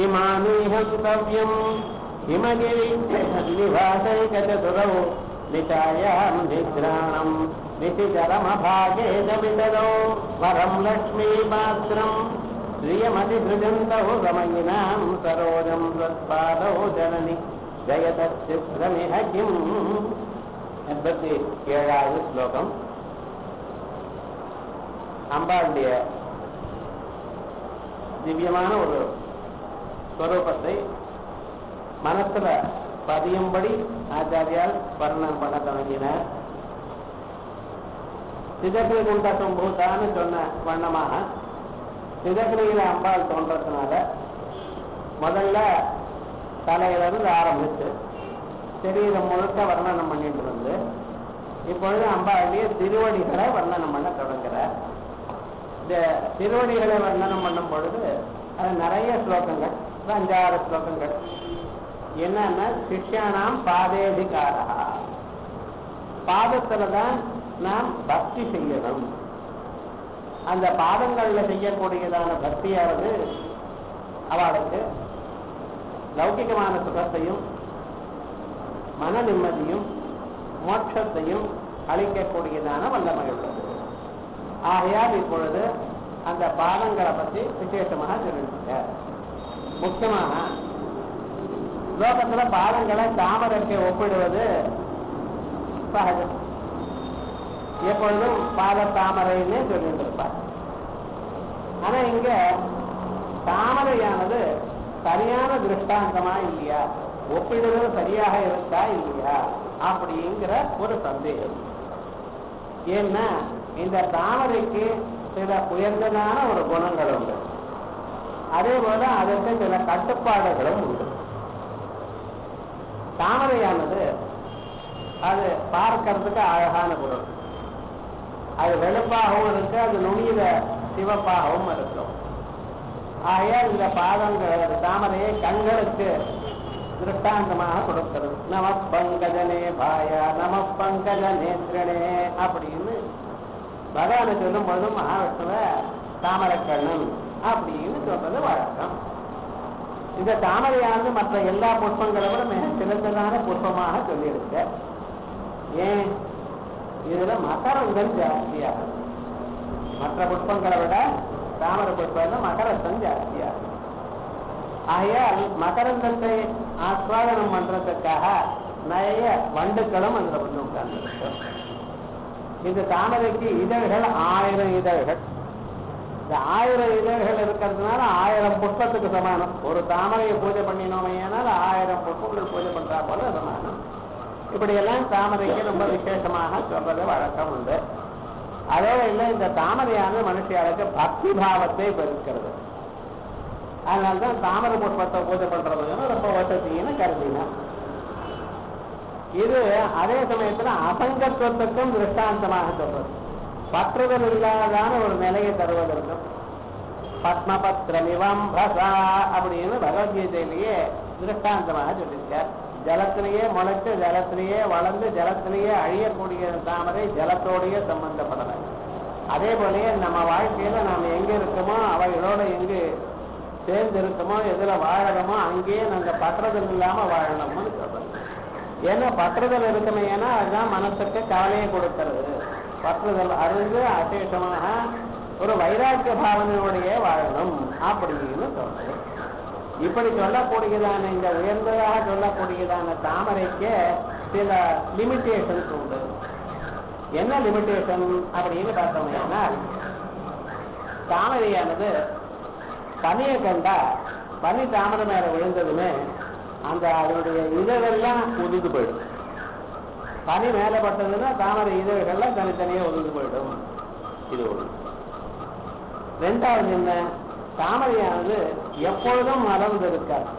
हिमानीहन्तव्यम् हिमगिरिनिवासैकचतुरौ निशायाम् निद्राणम् निशिचरमभागे दवितरौ वरम् लक्ष्मीपात्रम् श्रियमतिसृजन्तौ रमयिनाम् सरोजम् त्वत्पादौ जननि जयतचित्रमिह किम् எண்பத்தி ஏழாவது ஸ்லோகம் அம்பாளுடைய திவ்யமான ஒரு ஸ்வரூபத்தை மனசுல பதியும்படி ஆச்சாரியால் வர்ணம் பண்ண தொடங்கினார். சிதக்னி குண்ட பூதான்னு சொன்ன வண்ணமாக சிதக்னியில அம்பாள் தோன்றதுனால முதல்ல தலையிலிருந்து ஆரம்பிச்சு சரீரம் முழுக்க வர்ணனம் பண்ணிட்டு வந்து இப்பொழுது அம்பாளுடைய திருவடிகளை வர்ணனம் பண்ண தொடங்குறார். இந்த திருவடிகளை வர்ணனம் பண்ணும் பொழுது அது நிறைய ஸ்லோகங்கள் அஞ்சாறு ஸ்லோகங்கள் என்னன்னா சிஷ்யானாம் பாதேதிகாரா. பாதத்துல தான் நாம் பக்தி செய்யணும். அந்த பாதங்கள்ல செய்யக்கூடியதான பக்தியானது அவளுக்கு லௌகிகமான சுகத்தையும் மன நிம்மதியும் மோட்சத்தையும் அளிக்கக்கூடியதான வல்லமை உள்ளது. ஆகையால் இப்பொழுது அந்த பாதங்களை பற்றி விசேஷமாக தெரிவித்தார் முக்கியமான லோகத்துல பாதங்களை தாமரைக்கு ஒப்பிடுவது சகஜம். எப்பொழுதும் பாத தாமரைன்னு சொல்லிட்டு இருப்பார் ஆனா இங்க தாமரையானது சரியான திருஷ்டாந்தமா இல்லையா? ஒப்பிடுவது சரியாக இருக்கா இல்லையா? அப்படிங்கிற ஒரு சந்தேகம். ஏன்னா இந்த தாமரைக்கு சில உயர்ந்ததான ஒரு குணங்கள் உண்டு. அதே போல அதற்கு சில கட்டுப்பாடுகளும் உண்டு. தாமரையானது அது பார்க்கறதுக்கு அழகான பொருள். அது வெளுப்பாகவும் இருக்கு அது நுனியில சிவப்பாகவும் இருக்கும். ஆகையால் இந்த பாதங்கள் தாமரையை கண்களுக்கு திருஷ்டாந்தமாக கொடுக்கிறது. நம பங்கஜனே பாய நம பங்கஜ நேத்திரனே அப்படின்னு பகவானை சொல்லும் பொழுது மகாவிஷ்ணுவ தாமரக்கண்ணன் அப்படின்னு சொல்றது வழக்கம். இந்த தாமரையானது மற்ற எல்லா புஷ்பங்களை விட மிக சிறந்ததான புஷ்பமாக சொல்லியிருக்க. ஏன்? இதுல மகரங்கள் ஜாஸ்தியாகும். மற்ற புஷ்பங்களை விட தாமரை புஷ்பம் மகரத்தம் ஜாஸ்தியாகும். ஆகையால் மகரந்தத்தை ஆஸ்வாதனம் பண்றதுக்காக நிறைய வண்டுக்களும் அதுல வந்து உட்கார்ந்து இந்த தாமரைக்கு இதழ்கள் ஆயிரம் இதழ்கள். இந்த ஆயிரம் இதழ்கள் இருக்கிறதுனால ஆயிரம் புஷ்பத்துக்கு சமானம். ஒரு தாமரையை பூஜை பண்ணினோமையானால் ஆயிரம் புஷ்பங்கள் பூஜை பண்றா போல சமானம். இப்படி எல்லாம் தாமரைக்கு ரொம்ப விசேஷமாக சொல்றது வழக்கம் உண்டு. அதே இல்லை இந்த தாமரையான மனுஷியாளுக்கு பக்தி பாவத்தை பெருக்கிறது. அதனால்தான் தாமரை புஷ்பத்தை பூஜை பண்றதுன்னு ரொம்ப வசதின்னு கருதினா இது அதே சமயத்துல அசங்கத்துவத்துக்கும் திருஷ்டாந்தமாக சொல்றது. பற்றுதல் இல்லாதான ஒரு நிலையை தருவதற்கும் பத்மபத்ர நிவம்பசா அப்படின்னு பகவத்கீதையிலேயே திருஷ்டாந்தமாக சொல்லியிருக்கார். ஜலத்திலேயே முளைச்சு ஜலத்திலேயே வளர்ந்து ஜலத்திலேயே அழியக்கூடிய தாமரை ஜலத்தோடையே சம்பந்தப்படலை. அதே போலயே நம்ம வாழ்க்கையில நாம் எங்க இருக்கோமோ அவைகளோட எங்கு சேர்ந்து இருக்கோமோ எதுல வாழணுமோ அங்கேயே நாங்க பற்றுதல் இல்லாம வாழணும்னு சொல்றோம். ஏன்னா பற்றுதல் இருக்கணும் ஏன்னா அதுதான் மனசுக்கு கவலையை கொடுக்கறது. பற்றுதல் அறிந்து அசேஷமாக ஒரு வைராக்கிய பாவனையோடைய வாழணும். அப்படின்னு சொல்றது. இப்படி சொல்லக்கூடியதான இந்த உயர்ந்ததாக சொல்லக்கூடியதான தாமரைக்கு சில லிமிட்டேஷன்ஸ் உண்டு. என்ன லிமிட்டேஷன் அப்படின்னு பார்த்தோம்னால் தாமரையானது பனியை கண்டா பனி தாமரை மேல விழுந்ததுமே அந்த அதனுடைய இதழெல்லாம் உதிர்ந்து போயிடும். பனி மேல பட்டதுன்னா தாமரை இதழ்கள்லாம் தனித்தனியா உதிர்ந்து போயிடும். இது ஒண்ணு ரெண்டாவது என்ன? தாமரையானது எப்பொழுதும் மலர்ந்து இருக்காது.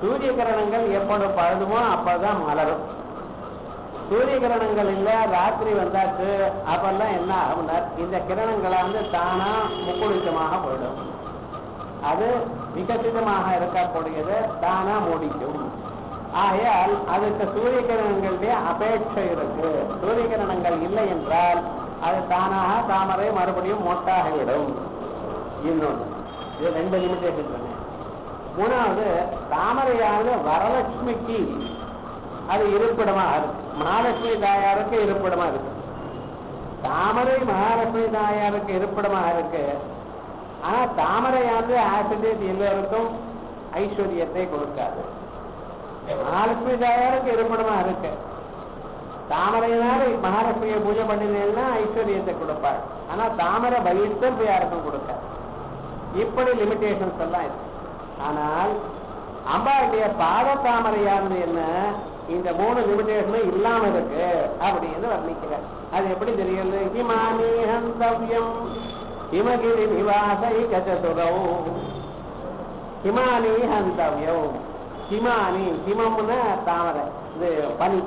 சூரிய கிரணங்கள் எப்பொழுது பழுதுமோ அப்பதான் மலரும். சூரிய கிரணங்கள் இல்ல ராத்திரி வந்தாச்சு அப்பெல்லாம் என்ன ஆகுனர் இந்த கிரணங்களை வந்து தானா முக்குளிச்சமாக போயிடும். அது விகசிதமாக இருக்கக்கூடியது தானா மூடிக்கும். ஆகையால் அதுக்கு சூரிய கிரணங்களுடைய அபேட்சை இருக்கு. சூரிய கிரணங்கள் இல்லை என்றால் அது தானாக தாமரை மறுபடியும் மொட்டாகிவிடும் இன்னொன்று. இது ரெண்டு லிமிட்டேஷன் மூணாவது தாமரையானது வரலட்சுமிக்கு அது இருப்பிடமா இருக்கு. மகாலட்சுமி தாயாருக்கு இருப்பிடமா இருக்கு. தாமரை மகாலட்சுமி தாயாருக்கு இருப்பிடமா இருக்கு. ஆனா தாமரையானது ஆசிரியர் எல்லோருக்கும் ஐஸ்வர்யத்தை கொடுக்காது. மகாலட்சுமி தாயாருக்கு இருப்பிடமா இருக்கு. தாமரையினால மகாலட்சுமியை பூஜை பண்ணினேன்னா ஐஸ்வர்யத்தை கொடுப்பார். ஆனா தாமரை வயிற்று யாருக்கும் கொடுக்க இப்படி லிமிடேஷன்ஸ் எல்லாம் இருக்கு. ஆனால் அம்பாளுடைய பாத தாமரையானது என்ன? இந்த மூணு லிமிடேஷனும் இல்லாம இருக்கு அப்படின்னு வர்ணிக்கிறார். அது எப்படி தெரியுது? ஹிமானி ஹந்தவ்யம். ஹிமகிரி நிவாசை கச்சதுரவும் ஹிமானி ஹந்தவ்யம். ஹிமானி ஹிமம்னா தாமரை. இது பனி.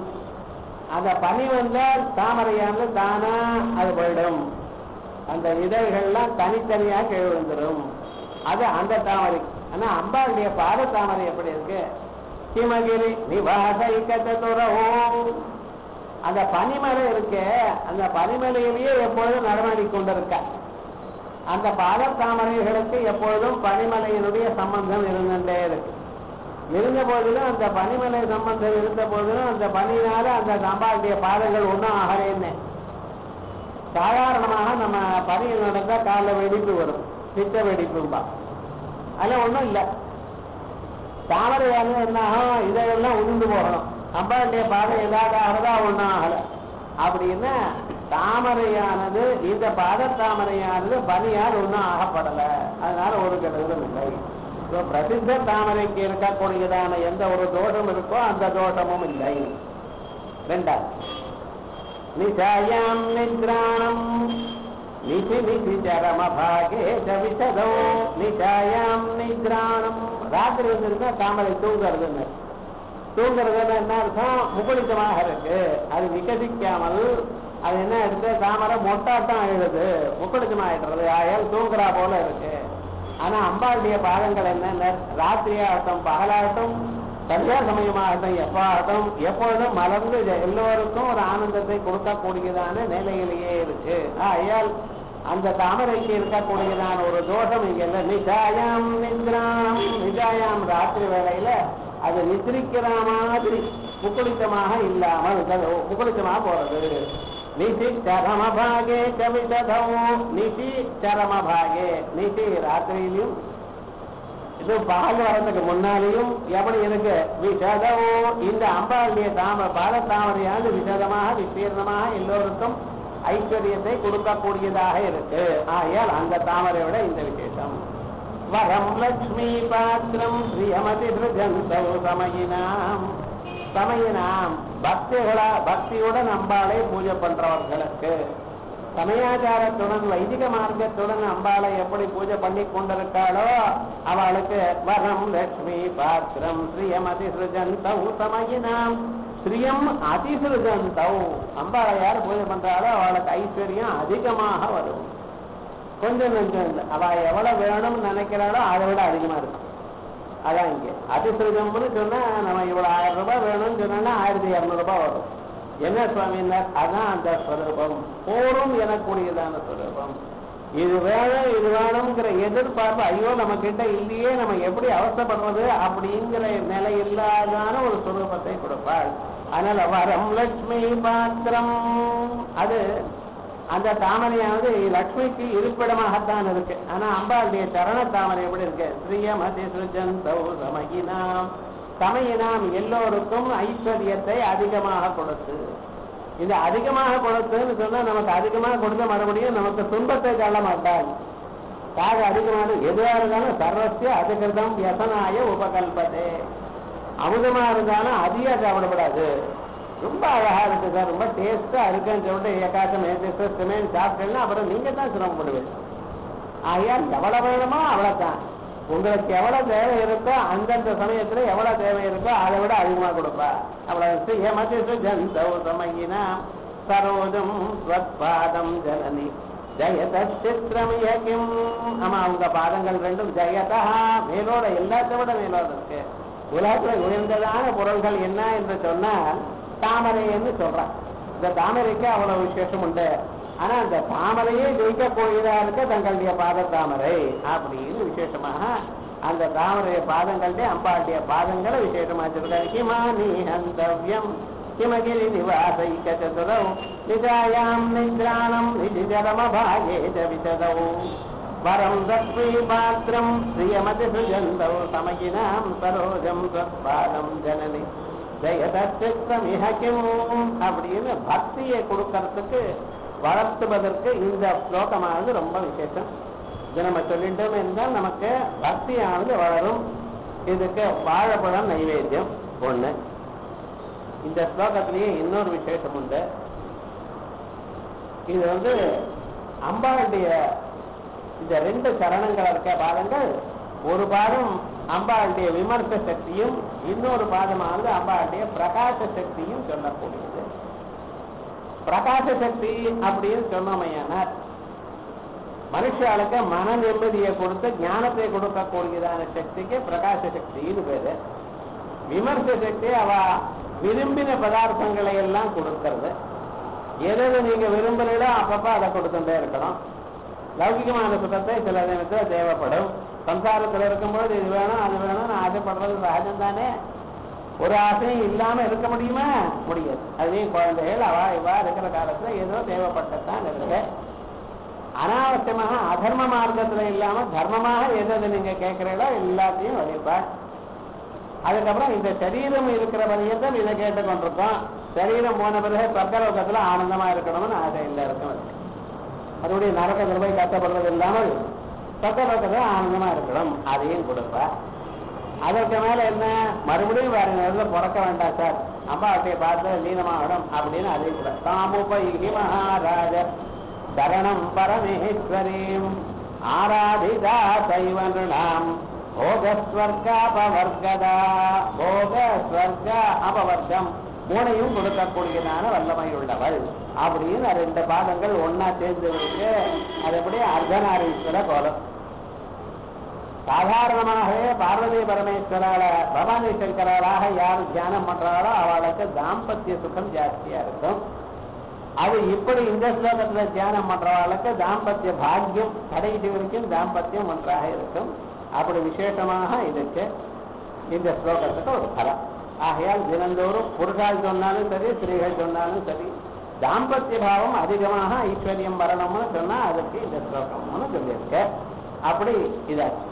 அந்த பனி வந்தால் தாமரையானது தானா அது போயிடும். அந்த இதழ்கள்லாம் தனித்தனியாக கீழ் விழுந்துடும் அது அந்த தாமரை. ஆனா அம்பாளுடைய பாத தாமரை எப்படி இருக்கு? ஹிமகிரி நிவாச இக்கத்துறவும் அந்த பனிமலை இருக்கே அந்த பனிமலையிலேயே எப்பொழுதும் நடமாடி கொண்டிருக்க. அந்த பாத தாமரைகளுக்கு எப்பொழுதும் பனிமலையினுடைய சம்பந்தம் இருந்துட்டே இருக்கு. இருந்த போதிலும் அந்த பனிமலை சம்பந்தம் இருந்த போதிலும் அந்த பனியினால அந்த சம்பாவுடைய பாதங்கள் ஒன்றும் ஆகலைன்னு சாதாரணமாக நம்ம பனியில் நடந்தால் காலில் வெடிப்பு வரும். திட்ட வெடிப்பும்பா. அதில் ஒன்றும் இல்லை. தாமரையானது என்ன ஆகும்? இதெல்லாம் உதிர்ந்து போகணும். சம்பாவுடைய பாதை ஏதாவது ஆகிறதா ஒன்றும் ஆகலை. அப்படின்னா தாமரையானது இந்த பாத தாமரையானது பனியால் ஒன்றும் ஆகப்படலை. அதனால ஒரு கெடுதலும் இல்லை. இப்போ பிரசித்த தாமரைக்கு இருக்கக்கூடியதான எந்த ஒரு தோஷம் இருக்கோ அந்த தோஷமும் இல்லை. ரெண்டாவது நிசாயாம் நித்ராணம். நிதி நிசி சரமபாகே சவிசதோ நிசாயாம் நித்ராணம். ராத்திரி வந்துருந்தா தாமரை தூங்குறதுன்னு. தூங்குறதுன்னு என்ன அர்த்தம்? முகுளித்தமாக இருக்கு. அது விகசிக்காமல் அது என்ன எடுத்து தாமரை மொட்டாட்டம் ஆயிடுது. முக்குளிச்சம் ஆயால் தூங்குறா போல இருக்கு. ஆனா அம்பாளுடைய பாதங்கள் என்னென்ன ராத்திரியாகட்டும் பகலாகட்டும் சரியா சமயமாகட்டும் எப்பாகட்டும் எப்பொழுதும் மலர்ந்து எல்லோருக்கும் ஒரு ஆனந்தத்தை கொடுக்கக்கூடியதான நிலையிலேயே இருக்கு. ஆயால் அந்த தாமரைக்கு இருக்கக்கூடியதான ஒரு தோஷம் இங்க இல்லை நிஜாயாம் நித்ராம் நிஜாயாம் ராத்திரி வேளையில அது நித்திரிக்கிற மாதிரி முக்குளித்தமாக இல்லாமல் புக்குளித்தமாக போறது. நிசி சரமபாகே கவிததோ நிசி சரமபாகே நிசி ராத்திரியிலும் இது பகல் வரதுக்கு முன்னாலேயும் எப்படி இருக்கு விஷதவோ இந்த அம்பாளுடைய தாம பால தாமரையானது விசதமாக விசீர்ணமாக எல்லோருக்கும் ஐஸ்வர்யத்தை கொடுக்கக்கூடியதாக இருக்கு ஆகையால் அந்த தாமரை விட இந்த விசேஷம் வரம் லக்ஷ்மி பாத்திரம் ஸ்ரீயமதி சமயினாம் சமயினாம் பக்திகளா பக்தியுடன் அம்பாளை பூஜை பண்றவர்களுக்கு. சமயாச்சாரத்துடன் வைதிக மார்க்கத்துடன் அம்பாளை எப்படி பூஜை பண்ணி கொண்டிருக்காளோ அவளுக்கு வரம் லட்சுமி பாத்திரம் ஸ்ரீயம் அதிசிருஜந்தௌ சமயினாம். ஸ்ரீயம் அதிசிருஜந்தௌ அம்பாளை யார் பூஜை பண்றாளோ அவளுக்கு ஐஸ்வர்யம் அதிகமாக வரும். கொஞ்சம் கொஞ்சம் இல்லை அவ எவ்வளவு வேணும்னு நினைக்கிறாளோ அதை விட அதிகமா இருக்கும். அதான் இங்க. அதிசிருஜம்னு சொன்னா நம்ம இவ்வளவு ஆயிரம் ரூபாய் வேணும்னு சொன்னா ஆயிரத்தி இருநூறு ரூபாய் வரும். என்ன சுவாமின்னா அதான் அந்த ஸ்வரூபம் போரும் எனக்கூடியதான ஸ்வரூபம் இது வேணும் இது வேணுங்கிற எதிர்பார்ப்பு ஐயோ நம்ம கிட்ட இல்லையே நம்ம எப்படி அவசப்படுறது அப்படிங்கிற நிலை இல்லாதான ஒரு சுரூபத்தை கொடுப்பாள். அதனால வரம் லட்சுமி பாத்திரம். அது அந்த தாமரையானது லக்ஷ்மிக்கு இருப்பிடமாகத்தான் இருக்கு. ஆனா அம்பாளுடைய சரண தாமரை எப்படி இருக்கு? ஸ்ரீயமதி சுஜந்தௌ சமகினாம் சமயினாம் எல்லோருக்கும் ஐஸ்வர்யத்தை அதிகமாக கொடுத்து. இது அதிகமாக கொடுத்துன்னு சொன்னா நமக்கு அதிகமாக கொடுத்த மறுபடியும் நமக்கு துன்பத்தை தள்ள மாட்டாள். காக அதிகமாக எதுவாக இருந்தாலும் சர்வசிய அதிகிருதம் வியசனாய உபகல்பதே. அமுதமா இருந்தாலும் அதிக சாப்பிடக்கூடாது ரொம்ப அழகா இருக்கு சார். ரொம்ப டேஸ்டா இருக்குன்னு சொல்லிட்டு ஏகாசம் நேற்று சிமெண்ட் சாப்பிட்டேன்னா அப்புறம் நீங்க தான் சிரமப்படுவீங்க ஆகையால் எவ்வளவு வேணுமோ அவ்வளவுதான். உங்களுக்கு எவ்வளவு தேவை இருக்கோ அந்தந்த சமயத்துல எவ்வளவு தேவை இருக்கோ அதை விட அதிகமா கொடுப்பா. அவ்வளவு ஏமாத்தி ஜந்தௌ சமயினா சரோஜம் ஸ்வத்பாதம் ஜனனி. ஜெயத ஆமா அவங்க பாதங்கள் ரெண்டும் ஜெயதா. மேலோட எல்லாத்தை விட மேலோட இருக்கு. உலகத்துல உயர்ந்ததான பொருள்கள் என்ன என்று சொன்னால் தாமரைன்னு சொல்றான். இந்த தாமரைக்கு அவ்வளவு விசேஷம் உண்டு. ஆனா அந்த தாமரையே ஜெயிக்க போகிறாருக்கு தங்களுடைய பாத தாமரை அப்படின்னு விசேஷமாக அந்த தாமரைய பாதங்கள்டே அம்பாளுடைய பாதங்களை விசேஷமா வச்சிருக்காரு. சதுரௌ நிஜாயாம் நிஜரமபாகே வரம் தத்வி பாத்திரம் சுஜந்தௌ சமகினாம் சரோஜம் சத்பாதம் ஜனனி. ஜெயதச்சித்தமிஹ கிம் அப்படின்னு பக்தியை கொடுக்கறதுக்கு வளர்த்துவதற்கு இந்த ஸ்லோகமானது ரொம்ப விசேஷம். இது நம்ம சொல்லிட்டோம் என்றால் நமக்கு பக்தியானது வளரும். இதுக்கு வாழைப்பழம் நைவேத்தியம் ஒண்ணு. இந்த ஸ்லோகத்திலேயே இன்னொரு விசேஷம் உண்டு. இது வந்து அம்பாளுடைய இந்த ரெண்டு சரணங்கள் இருக்க பாதங்கள் ஒரு பாதம் அம்பாளுடைய விமர்ச சக்தியும் இன்னொரு பாதமானது அம்பாளுடைய பிரகாச சக்தியும் சொல்லக்கூடியது. பிரகாச சக்தி அப்படின்னு சொன்னமையானார் மனுஷாளுக்கு மன நிம்மதியை கொடுத்து ஞானத்தை கொடுக்கக்கூடியதான சக்திக்கு பிரகாச சக்தின்னு பேரு. விமர்ச சக்தி அவ விரும்பின பதார்த்தங்களை எல்லாம் கொடுக்கறது. எது நீங்க விரும்புறீங்களோ அப்பப்ப அதை கொடுத்துட்டே இருக்கணும். லௌகிகமான சுத்தத்தை சில நேரத்தில் தேவைப்படும். சம்சாரத்துல இருக்கும்போது இது வேணும் அது வேணும் நான் ஆசைப்படுறது சகஜம் தானே ஒரு ஆசையும் இல்லாம இருக்க முடியுமா? முடியாது. அதுலேயும் குழந்தைகள் அவா இவா இருக்கிற காலத்துல ஏதோ தேவைப்பட்டதான் இருக்கு. அனாவசியமாக அதர்ம மார்க்கத்துல இல்லாம தர்மமாக எது எது நீங்க கேட்கிறீங்களோ எல்லாத்தையும் வலிப்பாள் அதுக்கப்புறம் இந்த சரீரம் இருக்கிற வரையும் இதை கேட்டு கொண்டிருக்கோம் சரீரம் போன பிறகு சொர்க்கலோகத்துல ஆனந்தமா இருக்கணும்னு ஆசை இல்லை இருக்கும் மறுபடியும் நரக்கத்தில் போய் கஷ்டப்படுறது இல்லாமல் சொர்க்கலோகத்துல ஆனந்தமா இருக்கணும். அதையும் கொடுப்பா. அதற்கு மேல என்ன? மறுபடியும் வேற நேரத்துல பிறக்க வேண்டாம் சார். அம்மா அப்படியே பார்த்து லீனமாகணும் அப்படின்னு அதையும் கூட தாமுபைகி மகாராஜ சரணம் பரமேஸ்வரீம். ஆராதிதா சைவனாம் போக ஸ்வர்காபவர்கதா போக அபவர்க்கம். மூணையும் கொடுக்கக்கூடியதான வல்லமை உள்ளவள் அப்படின்னு ரெண்டு பாதங்கள் ஒன்னா சேர்ந்து விட்டு அது அப்படியே அர்த்தநாரீஸ்வர கோலம். சாதாரணமாகவே பார்வதி பரமேஸ்வரால பவானி சங்கராளாக யார் தியானம் பண்றாளோ அவளுக்கு தாம்பத்திய சுகம் ஜாஸ்தியா இருக்கும். அது இப்படி இந்த ஸ்லோகத்துல தியானம் பண்றவாளுக்கு தாம்பத்திய பாக்கியம் கடைசி வரைக்கும் தாம்பத்தியம் ஒன்றாக இருக்கும். அப்படி விசேஷமாக இதுக்கு இந்த ஸ்லோகத்துக்கு ஒரு பலம் ஆகையால் தினந்தோறும் புருஷால் சொன்னாலும் சரி ஸ்திரீகள் சொன்னாலும் சரி தாம்பத்திய பாவம் அதிகமாக ஐஸ்வர்யம் வரணும்னு சொன்னா அதுக்கு இந்த ஸ்லோகம்னு சொல்லியிருக்க. அப்படி இதாச்சு.